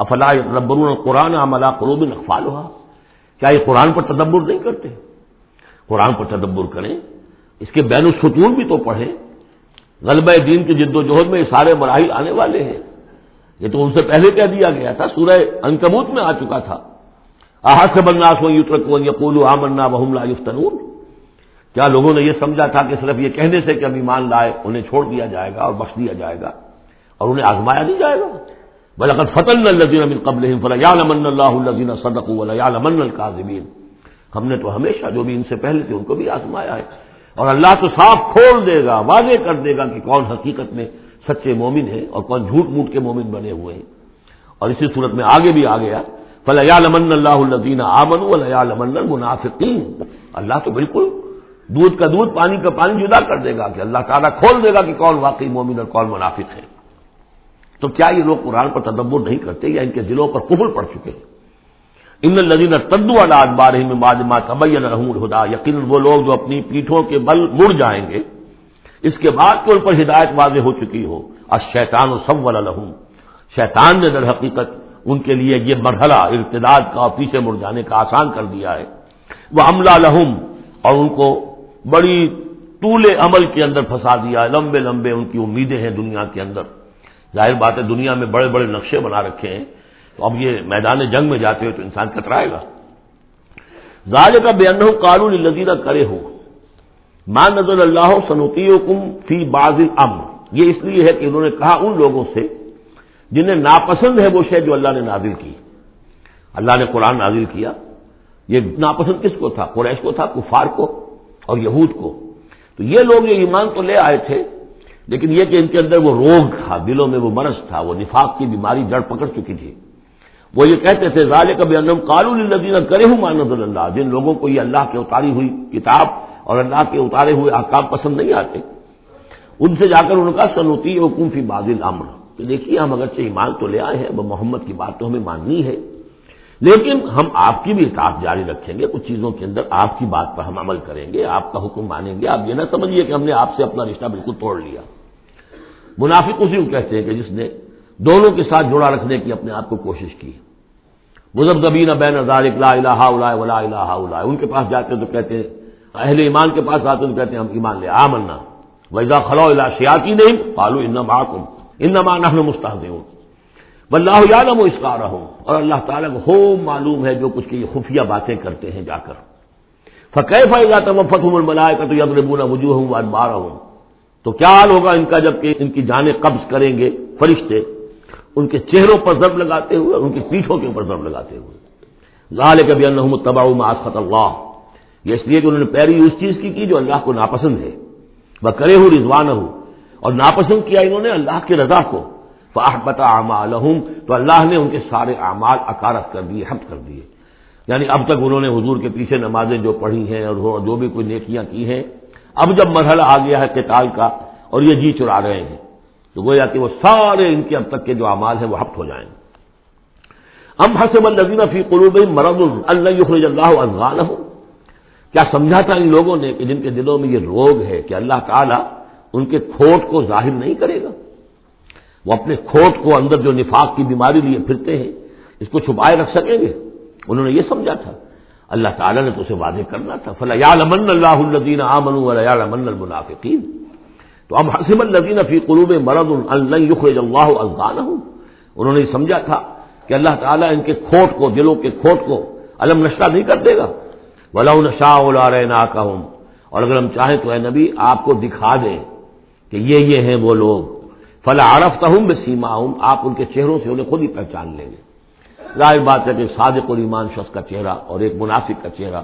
افلا ربر قرآن عملہ قروب اقفال ہوا کیا یہ قرآن پر تدبر نہیں کرتے؟ قرآن پر تدبر کریں، اس کے بین السطور بھی تو پڑھیں۔ غلبہ دین کی جد و جہد میں یہ سارے مراحل آنے والے ہیں۔ یہ تو ان سے پہلے کہہ دیا گیا تھا، سورہ انکبوت میں آ چکا تھا۔ آحت سے بننا سو یوترکون یقول آمنا وحم لا یفتنون۔ کیا لوگوں نے یہ سمجھا تھا کہ صرف یہ کہنے سے کہ اب ایمان لائے، انہیں چھوڑ دیا جائے گا اور بخش دیا جائے گا اور انہیں آزمایا نہیں جائے گا؟ بلکہ فتح الزین امن قبل فلا لمن اللہ الزین صدق یا لمن القاظمین ہم نے تو ہمیشہ جو بھی ان سے پہلے تھے ان کو بھی آزمایا ہے۔ اور اللہ تو صاف کھول دے گا، واضح کر دے گا کہ کون حقیقت میں سچے مومن ہیں اور کون جھوٹ موٹ کے مومن بنے ہوئے ہیں۔ اور اسی صورت میں آگے بھی آ گیا۔ فلیا لمن اللہ الدین آمن الیا لمن المنافقین اللہ تو بالکل دودھ کا دودھ، پانی کا پانی جدا کر دے گا کہ اللہ تعالیٰ کھول دے گا کہ کون واقعی مومن اور کون منافق ہے۔ تو کیا یہ لوگ قرآن پر تدبر نہیں کرتے یا ان کے دلوں پر قبل پڑ چکے ہیں؟ ان لدین تدو والا بار میں مادما تبین رحم الہدا یقین وہ لوگ جو اپنی پیٹھوں کے بل مڑ جائیں گے، اس کے بعد کہ ان پر ہدایت واضح ہو چکی ہو اور شیطان و سب والا شیطان نے در حقیقت ان کے لیے یہ مرحلہ ارتداد کا اور پیچھے مڑ جانے کا آسان کر دیا ہے۔ وہ عملہ لہم اور ان کو بڑی طول عمل کے اندر پھنسا دیا ہے۔ لمبے لمبے ان کی امیدیں ہیں دنیا کے اندر۔ ظاہر بات ہے دنیا میں بڑے بڑے نقشے بنا رکھے ہیں، تو اب یہ میدان جنگ میں جاتے ہو تو انسان کترائے گا۔ ظاہر کا بے ان قانون لذیذہ کرے ہو ماں نظر اللہ سنوتی کم فی باز ام یہ اس لیے ہے کہ انہوں نے کہا ان لوگوں سے جنہیں ناپسند ہے وہ شے جو اللہ نے نازل کی۔ اللہ نے قرآن نازل کیا۔ یہ ناپسند کس کو تھا؟ قریش کو تھا، کفار کو اور یہود کو۔ تو یہ لوگ یہ ایمان تو لے آئے تھے۔ لیکن یہ کہ ان کے اندر وہ روگ تھا، دلوں میں وہ مرض تھا، وہ نفاق کی بیماری جڑ پکڑ چکی تھی۔ وہ یہ کہتے تھے ظال کبھی انم قالون الدین کرے ہوں مانند اللہ، جن لوگوں کو یہ اللہ کے اتاری ہوئی کتاب اور اللہ کے اتارے ہوئے احکام پسند نہیں آتے۔ ان سے جا کر ان کا سنوتی حکم فی بادل امر کہ دیکھیے، ہم اگرچہ ایمان تو لے آئے ہیں، وہ محمد کی بات تو ہمیں ماننی ہے۔ لیکن ہم آپ کی بھی اطاعت جاری رکھیں گے، کچھ چیزوں کے اندر آپ کی بات پر ہم عمل کریں گے، آپ کا حکم مانیں گے۔ آپ یہ نہ سمجھیے کہ ہم نے آپ سے اپنا رشتہ بالکل توڑ لیا۔ منافق اسی کو کہتے ہیں کہ جس نے دونوں کے ساتھ جوڑا رکھنے کی اپنے آپ کو کوشش کی۔ مذہب زبین بین لا الہ الا ولا الہ الا ان کے پاس جاتے تو کہتے ہیں، اہل ایمان کے پاس آتے تو کہتے ہیں، ہم ایمان لے، آمنا۔ ویزا خلو الا شیاتی نہیں پالو ان معکم ان نحن مستحدون واللہ یعلم و اسکارہم اور اللہ تعالیٰ کو خوب معلوم ہے جو کچھ کی خفیہ باتیں کرتے ہیں جا کر۔ فکیف اذا توفتهم الملائکۃ یضربون وجوہهم وادبارہم تو کیا حال ہوگا ان کا جبکہ ان کی جانیں قبض کریں گے فرشتے، ان کے چہروں پر ضرب لگاتے ہوئے ان کی پیٹھوں کے اوپر ضرب لگاتے ہوئے۔ ظال کبھی انہم تباؤ معاشت اللہ یہ اس لیے کہ انہوں نے پیری اس چیز کی کی جو اللہ کو ناپسند ہے۔ وہ کرے ہوں رضوان ہوں اور ناپسند کیا انہوں نے اللہ کی رضا کو۔ فاحبت اعمال تو اللہ نے ان کے سارے اعمال اکارت کر دیے حمد کر دیے۔ یعنی اب تک انہوں نے حضور کے پیچھے نمازیں جو پڑھی ہیں اور جو بھی کوئی نیکیاں کی ہیں، اب جب مرحلہ آ گیا ہے قتال کا اور یہ جی چرا رہے ہیں، تو گویا کہ وہ سارے ان کے اب تک کے جو اعمال ہیں وہ ہفت ہو جائیں گے۔ ام حسب النزین فی قلوب مرض اللہ یخرج اللہ افغان ہو کیا سمجھا تھا ان لوگوں نے کہ جن کے دلوں میں یہ روگ ہے کہ اللہ تعالیٰ ان کے کھوٹ کو ظاہر نہیں کرے گا؟ وہ اپنے کھوٹ کو اندر جو نفاق کی بیماری لیے پھرتے ہیں، اس کو چھپائے رکھ سکیں گے؟ انہوں نے یہ سمجھا تھا۔ اللہ تعالیٰ نے تو اسے واضح کرنا تھا۔ فلا یا لمن اللہ الدین عامن یا المنافقین تو اب حسب الدین فی قلوب مرد اللہ یخرج اللہ افغان ہوں انہوں نے سمجھا تھا کہ اللہ تعالیٰ ان کے کھوٹ کو، دلوں کے کھوٹ کو علم نشہ نہیں کر دے گا۔ ولا نشا اولا رہنا اور اگر ہم چاہیں تو اے نبی آپ کو دکھا دیں کہ یہ یہ ہیں وہ لوگ۔ فلا عرفتا ہوں بے سیما ہوں آپ ان کے چہروں سے انہیں خود ہی پہچان لیں گے۔ ظاہر بات ہے کہ صادق اور ایمان شخص کا چہرہ اور ایک منافق کا چہرہ،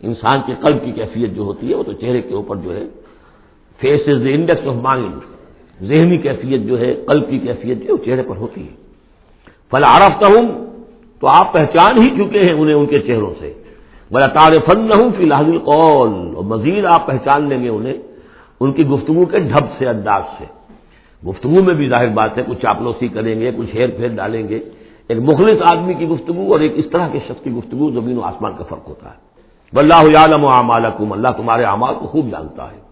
انسان کے قلب کی کیفیت جو ہوتی ہے وہ تو چہرے کے اوپر جو ہے face is the index of mind ذہنی کیفیت جو ہے، قلب کی کیفیت جو ہے، وہ چہرے پر ہوتی ہے۔ فلا عرفتا ہوں تو آپ پہچان ہی چکے ہیں انہیں ان کے چہروں سے۔ بلا تار فن نہ ہوں فی الحال قول اور مزید آپ پہچان لیں گے انہیں ان کی گفتگو کے ڈھب سے، انداز سے۔ گفتگو میں بھی ظاہر بات ہے، کچھ چاپلوسی کریں گے، کچھ ہیر پھیر ڈالیں گے۔ ایک مخلص آدمی کی گفتگو اور ایک اس طرح کے شخص کی گفتگو زمین و آسمان کا فرق ہوتا ہے۔ واللہ عالم و اعمال اللہ تمہارے اعمال کو خوب جانتا ہے۔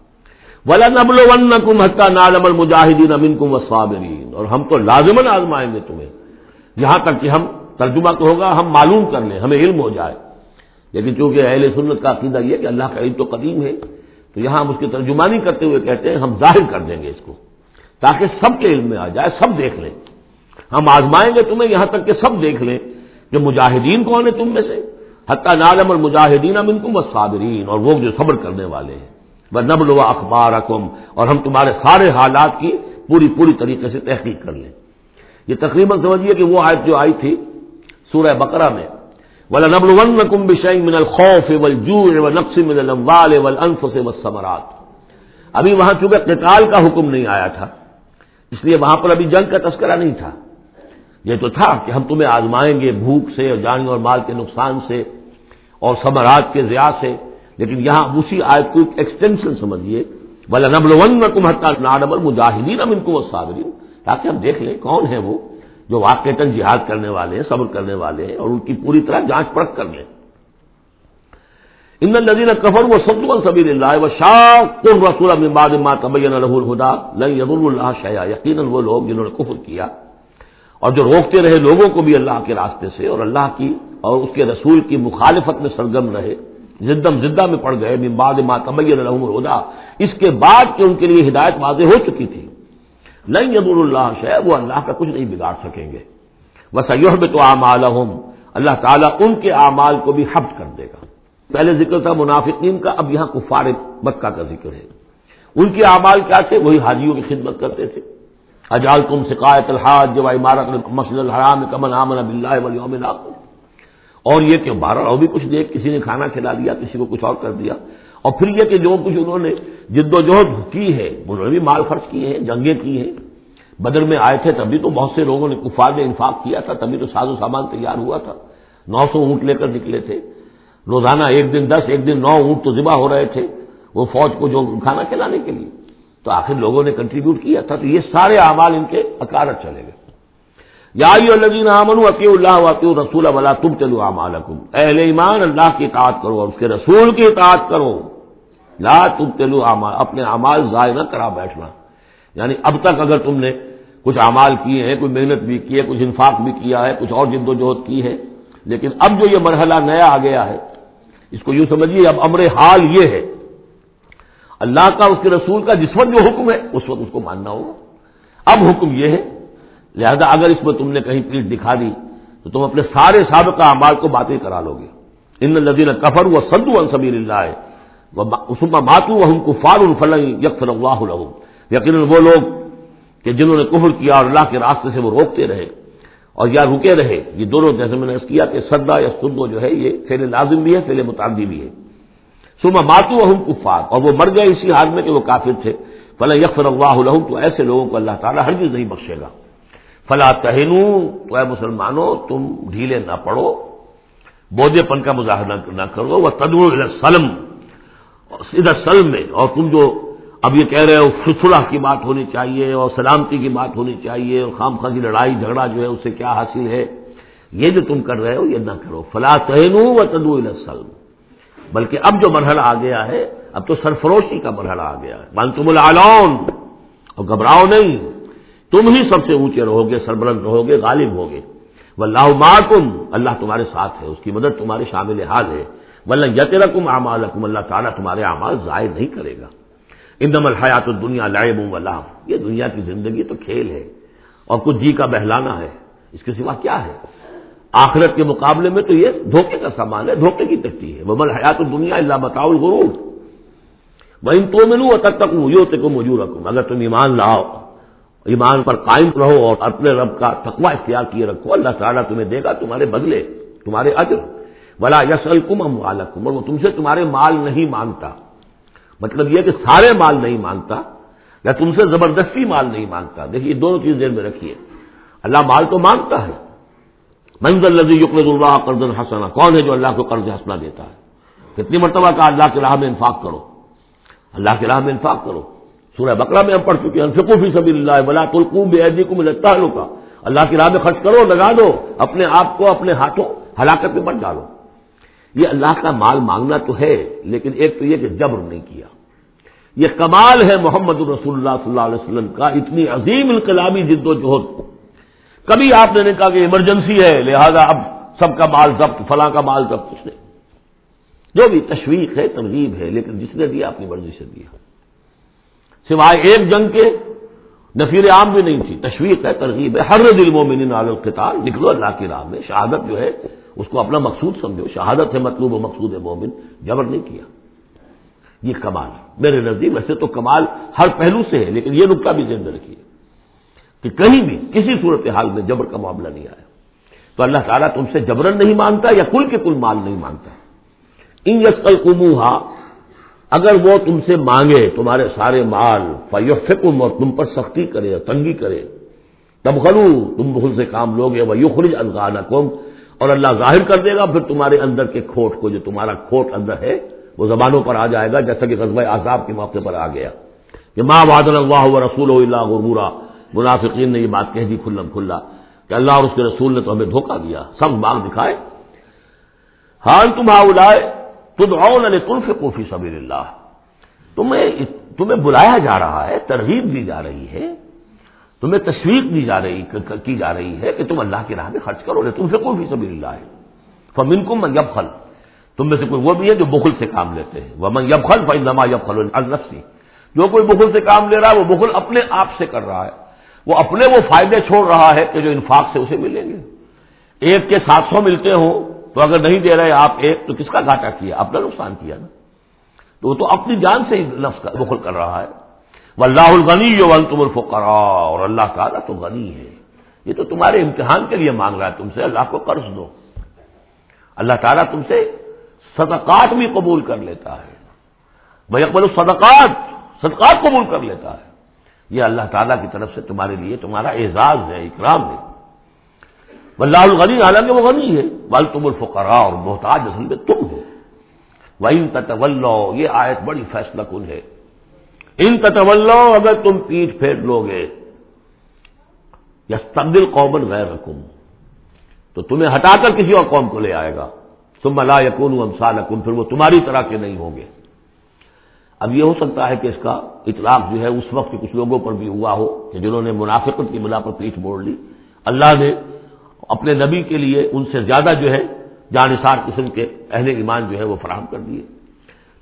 ولا نبل ون کم حتہ نالم المجاہدین امن کم وسابرین اور ہم تو لازمن آزمائیں گے تمہیں۔ یہاں تک کہ ہم ترجمہ تو ہوگا، ہم معلوم کر لیں، ہمیں علم ہو جائے۔ لیکن چونکہ اہل سنت کا عقیدہ یہ کہ اللہ کا علم تو قدیم ہے، تو یہاں ہم اس کی ترجمانی کرتے ہوئے کہتے ہیں، ہم ظاہر کر دیں گے اس کو۔ تاکہ سب کے علم میں آ جائے، سب دیکھ لیں۔ ہم آزمائیں گے تمہیں یہاں تک کہ سب دیکھ لیں جو مجاہدین کون ہے تم میں سے۔ حتیٰ نالم اور مجاہدین ام تم صابرین اور وہ جو صبر کرنے والے ہیں۔ وہ نبل و اخبار اور ہم تمہارے سارے حالات کی پوری پوری طریقے سے تحقیق کر لیں۔ یہ تقریباً سمجھیے کہ وہ آیت جو آئی تھی سورہ بقرہ میں ولا نبل ون کم بشئی من الخوف والجوع والنقص من الاموال والانفس والثمرات۔ ابھی وہاں چونکہ قتال کا حکم نہیں آیا تھا اس لیے وہاں پر ابھی جنگ کا تذکرہ نہیں تھا۔ یہ تو تھا کہ ہم تمہیں آزمائیں گے بھوک سے اور جان اور مال کے نقصان سے اور سمراج کے ضیاء سے۔ لیکن یہاں اسی آیت کو ایکسٹینشن سمجھیے۔ بلا نبل ون میں کم حتہ نادمل مجاہدین ام ان کو تاکہ ہم دیکھ لیں کون ہے وہ جو واقع جہاد کرنے والے ہیں، صبر کرنے والے ہیں اور ان کی پوری طرح جانچ پرکھ کر لیں۔ ان الذين كفروا وصدوا عن سبيل الله وشاقوا الرسول من بعد ما تبين له الهدى لن يضر الله شيئا. یقینا وہ لوگ جنہوں نے کفر کیا اور جو روکتے رہے لوگوں کو بھی اللہ کے راستے سے اور اللہ کی اور اس کے رسول کی مخالفت میں سرگم رہے زدم زدہ میں پڑ گئے، من بعد ما تبين لهم الهدى. اس کے بعد کہ ان کے لیے ہدایت واضح ہو چکی تھی. لن يضر الله شيئا، وہ اللہ کا کچھ نہیں بگاڑ سکیں گے. وسيحبط اعمالهم اللہ تعالیٰ ان کے اعمال کو بھی حبط کر دے گا. پہلے ذکر تھا منافقین کا، اب یہاں کفار مکہ کا ذکر ہے۔ ان کے اعمال کیا تھے؟ وہی حاجیوں کی خدمت کرتے تھے۔ اجال تم شکایت الحاظ جو عمارت مسجد الحرام کمن عامن اب اللہ اور یہ کہ بارہ اور بھی کچھ دیکھ، کسی نے کھانا کھلا دیا، کسی کو کچھ اور کر دیا۔ اور پھر یہ کہ جو کچھ انہوں نے جد و جہد کی ہے، انہوں نے بھی مال خرچ کیے ہیں، جنگیں کی ہیں۔ بدر میں آئے تھے تبھی تو بہت سے لوگوں نے کفار میں انفاق کیا تھا، تبھی تو ساز و سامان تیار ہوا تھا۔ نو سو اونٹ لے کر نکلے تھے۔ روزانہ ایک دن دس، ایک دن نو اونٹ تو ذبح ہو رہے تھے، وہ فوج کو جو کھانا کھلانے کے لیے۔ تو آخر لوگوں نے کنٹریبیوٹ کیا تھا، تو یہ سارے اعمال ان کے اکارت چلے گئے۔ یا الدین امن عقی اللہ وقی رسول ولا تم چلو اعمال اہل ایمان اللہ کی اطاعت کرو اور اس کے رسول کی اطاعت کرو۔ لا تم چلو اپنے اعمال ضائع نہ کرا بیٹھنا۔ یعنی اب تک اگر تم نے کچھ اعمال کیے ہیں کوئی محنت بھی کی ہے، کچھ انفاق بھی کیا ہے، کچھ اور جد و جہد کی ہے، لیکن اب جو یہ مرحلہ نیا آ گیا ہے اس کو یوں سمجھیے، اب امر حال یہ ہے۔ اللہ کا اس کے رسول کا جس وقت جو حکم ہے، اس وقت اس کو ماننا ہوگا۔ اب حکم یہ ہے، لہذا اگر اس میں تم نے کہیں پیٹ دکھا دی، تو تم اپنے سارے سابقہ اعمال کو باطل کرا لو گے ان لدین کفر و سدو الصبیر اللہ ہے ماتو ہم کفار الفل یک اللہ یقیناً وہ لوگ کہ جنہوں نے کفر کیا اور اللہ کے راستے سے وہ روکتے رہے۔ اور یا رکے رہے، یہ دونوں جیسے میں نے کیا کہ سدا یا سدو جو ہے، یہ فیل لازم بھی ہے فیل متعدی بھی ہے۔ سما ماتو اہم کفار، اور وہ مر گئے اسی حال میں کہ وہ کافر تھے۔ فلاں یکفر اللہ الحم تو ایسے لوگوں کو اللہ تعالیٰ ہر چیز نہیں بخشے گا۔ فلاں تہنو تو اے مسلمانوں، تم ڈھیلے نہ پڑو بودے پن کا مظاہرہ نہ کرو۔ وہ تدور سلم سیدھا سلم میں، اور تم جو اب یہ کہہ رہے ہو فصلہ کی بات ہونی چاہیے اور سلامتی کی بات ہونی چاہیے اور خام خاصی لڑائی جھگڑا جو ہے اس سے کیا حاصل ہے؟ یہ جو تم کر رہے ہو یہ نہ کرو۔ فلاں تہنو و تدو السلم۔ بلکہ اب جو مرحلہ آ گیا ہے، اب تو سرفروشی کا مرحلہ آ گیا ہے۔ مان تم العلون۔ اور گھبراؤ نہیں۔ تم ہی سب سے اونچے رہو گے سربرند رہو گے غالب ہوگے۔ ولہ ماکم اللہ تمہارے ساتھ ہے، اس کی مدد تمہارے شامل حال ہے۔ ولہ یت رقم اللہ تعالیٰ تمہارے اعمال ضائع نہیں کرے گا۔ اندم الحیات دنیا لائے اللہ یہ دنیا کی زندگی تو کھیل ہے اور کچھ جی کا بہلانا ہے۔ اس کے سوا کیا ہے؟ آخرت کے مقابلے میں تو یہ دھوکے کا سامان ہے، دھوکے کی تکتی ہے۔ وہ حیات دنیا اللہ بتاؤ غرور میں ان تو میں لوں تک تک مجھے کو موجود رکھوں اگر تم ایمان لاؤ، ایمان پر قائم رہو اور اپنے رب کا تقوی اختیار کیے رکھو، اللہ تعالیٰ تمہیں دے گا تمہارے بدلے، تمہارے اجر۔ بلا یس الکم ام اور وہ تم سے تمہارے مال نہیں مانگتا مطلب یہ کہ سارے مال نہیں مانگتا یا تم سے زبردستی مال نہیں مانگتا۔ دیکھیے دونوں چیز دیر میں رکھیے۔ اللہ مال تو مانگتا ہے۔ منزل لذی یقرض اللہ قرض حسنا، کون ہے جو اللہ کو قرض حسنا دیتا ہے؟ کتنی مرتبہ کا اللہ کے راہ میں انفاق کرو۔ اللہ کے راہ میں انفاق کرو۔ سورہ بکرا میں ہم پڑھ چکے ہیں فکو فی سبھی اللہ بلا تلکوں بے عیدی کو ملتا ہے کا اللہ کی راہ میں خرچ کرو، لگا دو۔ اپنے آپ کو، اپنے ہاتھوں، ہلاکت میں مت ڈالو۔ یہ اللہ کا مال مانگنا تو ہے، لیکن ایک تو یہ کہ جبر نہیں کیا۔ یہ کمال ہے محمد رسول اللہ صلی اللہ علیہ وسلم کا، اتنی عظیم انقلابی جد و جہد۔ کبھی آپ نے نہیں کہا کہ ایمرجنسی ہے، لہذا اب سب کا مال ضبط، فلاں کا مال ضبط کچھ نہیں جو بھی تشویق ہے، ترغیب ہے، لیکن جس نے دیا، اپنی مرضی سے دیا۔ سوائے ایک جنگ کے، نفیر عام بھی نہیں تھی۔ تشویق ہے، ترغیب ہے۔ ہر دل مومن عال القتال، نکلو اللہ کی راہ میں، شہادت جو ہے اس کو اپنا مقصود سمجھو۔ شہادت ہے مطلوب و مقصود ہے مومن۔ جبر نہیں کیا۔ یہ کمال۔ ہے میرے نزدیک ویسے تو کمال ہر پہلو سے ہے، لیکن یہ نقطہ بھی ذہن رکھیے کہ کہیں بھی کسی صورت حال میں جبر کا معاملہ نہیں آیا۔ تو اللہ تعالیٰ تم سے جبرن نہیں مانتا یا کل کے کل مال نہیں مانتا۔ ان یسکل کموہا اگر وہ تم سے مانگے تمہارے سارے مال فیوفکم اور تم پر سختی کرے اور تنگی کرے تب خلو تم بہت سے کام لوگے وہ یخرج ازغان اور اللہ ظاہر کر دے گا، پھر تمہارے اندر کے کھوٹ کو، جو تمہارا کھوٹ اندر ہے، وہ زبانوں پر آ جائے گا، جیسا کہ قصبۂ آزاب کے موقع پر آ گیا۔ کہ ماں واد اللہ و رسول اللہ غرورا۔ منافقین نے یہ بات کہہ دی کھلم کھلا کہ اللہ اور اس کے رسول نے تو ہمیں دھوکہ دیا، سب باغ دکھائے۔ حال تم آؤلائے تلف کوفی سبیر اللہ۔ تمہیں تمہیں بلایا جا رہا ہے، ترغیب دی جا رہی ہے تمہیں تشویق دی جا رہی کی جا رہی ہے کہ تم اللہ کی راہ میں خرچ کرو لے تم سے کوئی بھی سبھی اللہ۔ ہے فمن کم یب خل تم میں سے کوئی وہ بھی ہے جو بخل سے کام لیتے ہیں۔ وہ من یب خل فما یب خل الرسی جو کوئی بخل سے کام لے رہا ہے، وہ بخل اپنے آپ سے کر رہا ہے۔ وہ اپنے وہ فائدے چھوڑ رہا ہے کہ جو انفاق سے اسے ملیں گے۔ ایک کے سات سو ملتے ہوں، تو اگر نہیں دے رہے آپ ایک، تو کس کا گھاٹا کیا؟ اپنا نقصان کیا نا۔ تو وہ تو اپنی جان سے ہی نفس بخل کر رہا ہے۔ وہ اللہ الغنی جو ون تم الفقرا اور اللہ تعالیٰ تو غنی ہے۔ یہ تو تمہارے امتحان کے لیے مانگ رہا ہے، تم سے اللہ کو قرض دو۔ اللہ تعالیٰ تم سے صدقات بھی قبول کر لیتا ہے۔ بھائی اکبر صدقات صدقات قبول کر لیتا ہے۔ یہ اللہ تعالیٰ کی طرف سے تمہارے لیے تمہارا اعزاز ہے، اکرام ہے۔ اللہ الغنی، حالانکہ وہ غنی ہے۔ بل تم الفقرا اور محتاج اصل میں تم ہو۔ وہ ان یہ آیت بڑی فیصلہ کن ہے۔ ان تطول اگر تم پیٹ پھیر لو گے۔ یا تبدیل قومن غیر رقم تو تمہیں ہٹا کر کسی اور قوم کو لے آئے گا۔ تم ملا یقون امسال پھر وہ تمہاری طرح کے نہیں ہوں گے۔ اب یہ ہو سکتا ہے کہ اس کا اطلاق جو ہے اس وقت کچھ لوگوں پر بھی ہوا ہو کہ جنہوں نے منافقت کی بنا پر پیٹ موڑ لی۔ اللہ نے اپنے نبی کے لیے ان سے زیادہ جو ہے جانصار قسم کے اہل ایمان جو ہے وہ فراہم کر دیے۔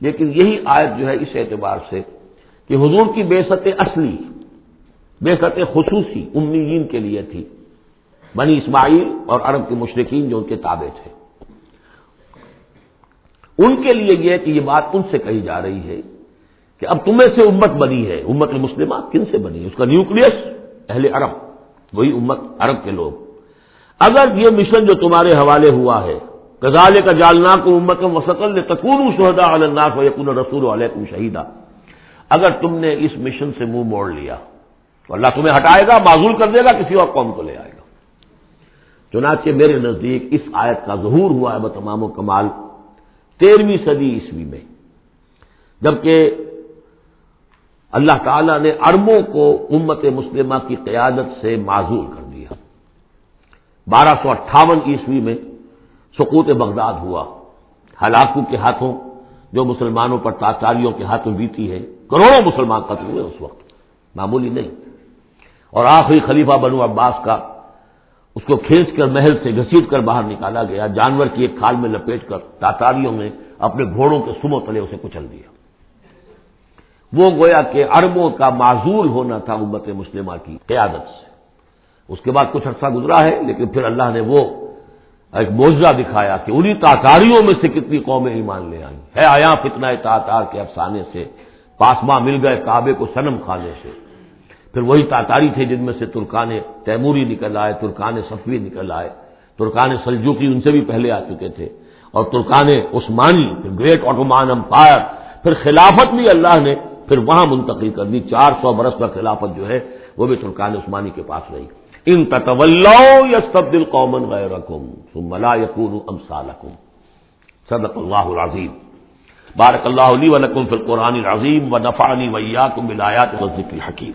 لیکن یہی آیت جو ہے اس اعتبار سے کہ حضور کی بے ست اصلی، بے خصوصی امیین کے لیے تھی۔ بنی اسماعیل اور عرب کے مشرقین جو ان کے تابع تھے۔ ان کے لیے یہ کہ یہ بات ان سے کہی جا رہی ہے کہ اب تمہیں سے امت بنی ہے۔ امت المسلمہ کن سے بنی ہے؟ اس کا نیوکلس اہل عرب، وہی امت عرب کے لوگ۔ اگر یہ مشن جو تمہارے حوالے ہوا ہے غزالے کا جالنا کو امت وسطل تکون شہدا الناف و یقن رسول علیہ شہیدہ اگر تم نے اس مشن سے منہ موڑ لیا تو اللہ تمہیں ہٹائے گا، معذول کر دے گا، کسی اور قوم کو لے آئے گا۔ چنانچہ میرے نزدیک اس آیت کا ظہور ہوا ہے، بتمام و کمال، تیرہویں صدی عیسوی میں۔ جبکہ اللہ تعالی نے اربوں کو امت مسلمہ کی قیادت سے معذور کر دیا۔ بارہ سو اٹھاون عیسوی میں سکوت بغداد ہوا۔ ہلاکو کے ہاتھوں، جو مسلمانوں پر تاچاریوں کے ہاتھوں بیتی ہے کروڑوں مسلمان قتل ہوئے اس وقت، معمولی نہیں۔ اور آخری خلیفہ بنو عباس کا اس کو کھینچ کر محل سے گھسیٹ کر باہر نکالا گیا، جانور کی ایک کھال میں لپیٹ کر تاتاریوں نے اپنے گھوڑوں کے سمو تلے اسے کچل دیا۔ وہ گویا کہ اربوں کا معذول ہونا تھا امت مسلمہ کی قیادت سے۔ اس کے بعد کچھ عرصہ گزرا ہے، لیکن پھر اللہ نے وہ ایک موضوع دکھایا کہ انہیں تاتاریوں میں سے کتنی قومیں ایمان لے آئی ہے آیا فتنہ تاتار کے افسانے سے پاسما مل گئے، کعبے کو سنم کھانے سے۔ پھر وہی تاتاری تھے جن میں سے ترکان تیموری نکل آئے، ترکان صفوی نکل آئے۔ ترکان سلجوکی ان سے بھی پہلے آ چکے تھے۔ اور ترکان عثمانی، پھر گریٹ آٹومان امپائر، پھر خلافت بھی اللہ نے پھر وہاں منتقل کر دی۔ چار سو برس کا خلافت جو ہے، وہ بھی ترکان عثمانی کے پاس رہی۔ ان تطول تبدیل قومن غیر رقم ملا یقون ام صدق اللہ العظیم۔ بارک اللہ علی ولکم فی القرآن العظیم و نفعنی ویاکم بالآیات و ذکر حکیم